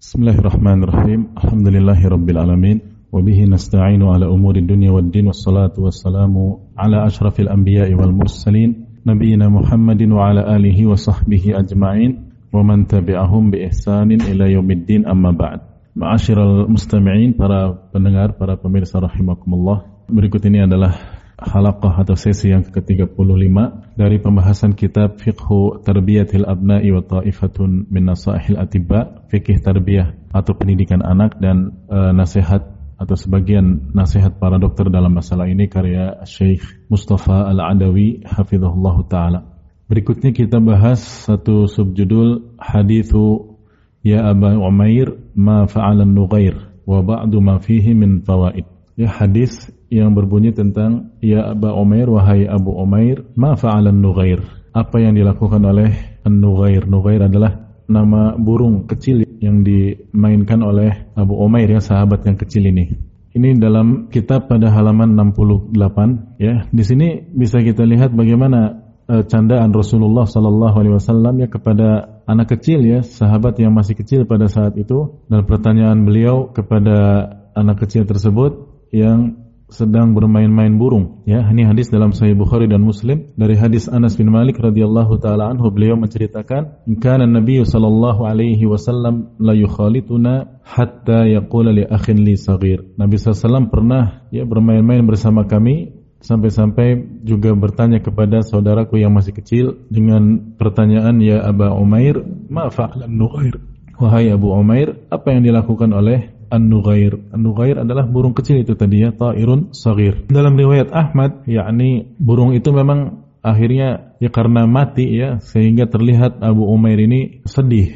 Bismillahirrahmanirrahim. Alhamdulillahirabbil alamin. وبه نستعين على أمور الدنيا والدين والصلاة والسلام على أشرف الأنبياء والمرسلين نبينا محمد وعلى آله وصحبه أجمعين ومن تبعهم بإحسان إلى يوم الدين أما بعد Ma'asyiral mustami'in, para pendengar, para pemirsa rahimakumullah. Berikut ini adalah halaqah atau sesi yang ke-35 dari pembahasan kitab Fiqhu Tarbiyatil Abna'i wa Ta'ifatun min Nasaihil Atibba, fikih tarbiyah atau pendidikan anak dan e, nasihat atau sebagian nasihat para dokter dalam masalah ini karya Syekh Mustafa Al-Adawi hafizahullah taala. Berikutnya kita bahas satu subjudul hadithu ya Aba Umair ma fa'alan nughair wa ba'du ma fihi min fawaid. Ya hadis yang berbunyi tentang ya Aba Umair wahai Abu Umair ma fa'alan nughair. Apa yang dilakukan oleh An-Nughair? Nughair adalah nama burung kecil yang dimainkan oleh Abu Umair ya sahabat yang kecil ini. Ini dalam kitab pada halaman 68 ya. Di sini bisa kita lihat bagaimana uh, candaan Rasulullah sallallahu alaihi wasallam ya kepada anak kecil ya, sahabat yang masih kecil pada saat itu dan pertanyaan beliau kepada anak kecil tersebut yang sedang bermain-main burung. Ya, ini hadis dalam Sahih Bukhari dan Muslim dari hadis Anas bin Malik radhiyallahu taala anhu beliau menceritakan, "Kana Nabi sallallahu alaihi wasallam la yukhalituna hatta yaqula li akhin li saghir." Nabi SAW pernah ya bermain-main bersama kami sampai-sampai juga bertanya kepada saudaraku yang masih kecil dengan pertanyaan ya Aba Umair, "Ma fa'ala Nughair?" Wahai Abu Umair, apa yang dilakukan oleh An-Nughair. An-Nughair adalah burung kecil itu tadi ya, ta'irun sagir. Dalam riwayat Ahmad, yakni burung itu memang akhirnya ya karena mati ya sehingga terlihat Abu Umair ini sedih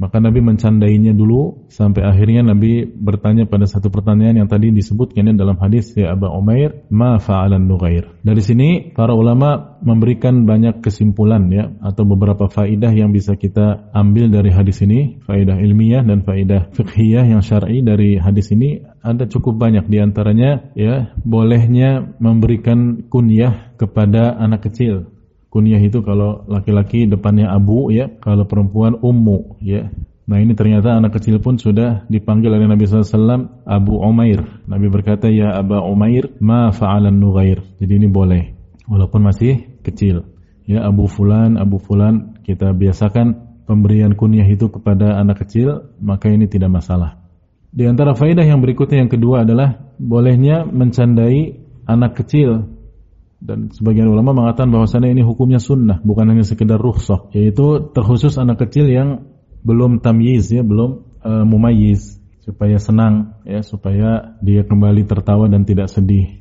maka Nabi mencandainya dulu sampai akhirnya Nabi bertanya pada satu pertanyaan yang tadi disebutkan dalam hadis ya Aba Umair, ma fa'alan nughair. Dari sini para ulama memberikan banyak kesimpulan ya atau beberapa faidah yang bisa kita ambil dari hadis ini, faidah ilmiah dan faidah fiqhiyah yang syar'i dari hadis ini ada cukup banyak di antaranya ya bolehnya memberikan kunyah kepada anak kecil Kunyah itu kalau laki-laki depannya Abu ya, kalau perempuan Ummu ya. Nah ini ternyata anak kecil pun sudah dipanggil oleh Nabi SAW Abu Umair. Nabi berkata ya Aba Umair ma fa'alan nughair. Jadi ini boleh walaupun masih kecil. Ya Abu Fulan, Abu Fulan kita biasakan pemberian kunyah itu kepada anak kecil maka ini tidak masalah. Di antara faedah yang berikutnya yang kedua adalah bolehnya mencandai anak kecil dan sebagian ulama mengatakan bahwasanya ini hukumnya sunnah bukan hanya sekedar rukhsah yaitu terkhusus anak kecil yang belum tamyiz ya belum uh, mumayyiz supaya senang ya supaya dia kembali tertawa dan tidak sedih.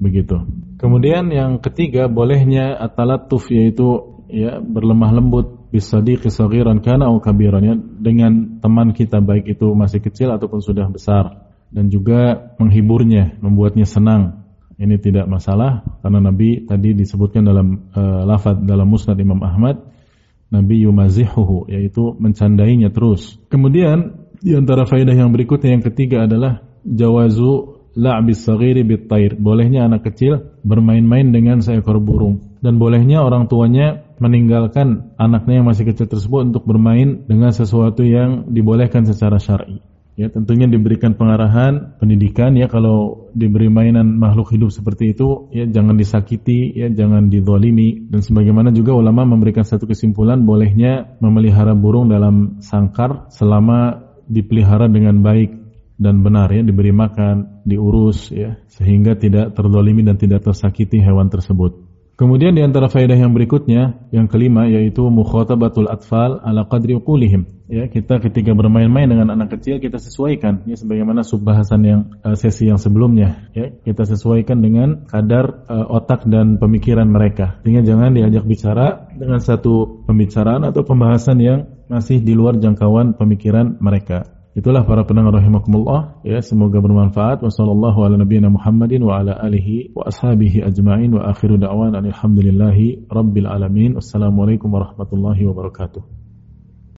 Begitu. Kemudian yang ketiga bolehnya atalatuf yaitu ya berlemah lembut bisadiqi saghiran kana au kabiran ya dengan teman kita baik itu masih kecil ataupun sudah besar. Dan juga menghiburnya membuatnya senang ini tidak masalah karena Nabi tadi disebutkan dalam uh, lafaz dalam Musnad Imam Ahmad Nabi yumazihuhu yaitu mencandainya terus. Kemudian di antara faedah yang berikutnya yang ketiga adalah jawazu la'bis saghiri bitair. Bolehnya anak kecil bermain-main dengan seekor burung dan bolehnya orang tuanya meninggalkan anaknya yang masih kecil tersebut untuk bermain dengan sesuatu yang dibolehkan secara syar'i. Ya, tentunya diberikan pengarahan, pendidikan ya kalau diberi mainan makhluk hidup seperti itu ya jangan disakiti, ya jangan didolimi dan sebagaimana juga ulama memberikan satu kesimpulan bolehnya memelihara burung dalam sangkar selama dipelihara dengan baik dan benar ya diberi makan, diurus ya sehingga tidak terdolimi dan tidak tersakiti hewan tersebut. Kemudian di antara faedah yang berikutnya, yang kelima yaitu mukhatabatul atfal ala qadri uqulihim. Ya, kita ketika bermain-main dengan anak kecil kita sesuaikan ya sebagaimana subbahasan yang uh, sesi yang sebelumnya ya, kita sesuaikan dengan kadar uh, otak dan pemikiran mereka. Sehingga jangan diajak bicara dengan satu pembicaraan atau pembahasan yang masih di luar jangkauan pemikiran mereka. Itulah para pendengar rahimakumullah ya semoga bermanfaat. Wasallallahu ala nabiyina Muhammadin wa ala alihi wa ashabihi ajmain. Wa akhiru da'wan alhamdulillahi rabbil alamin. Wassalamualaikum warahmatullahi wabarakatuh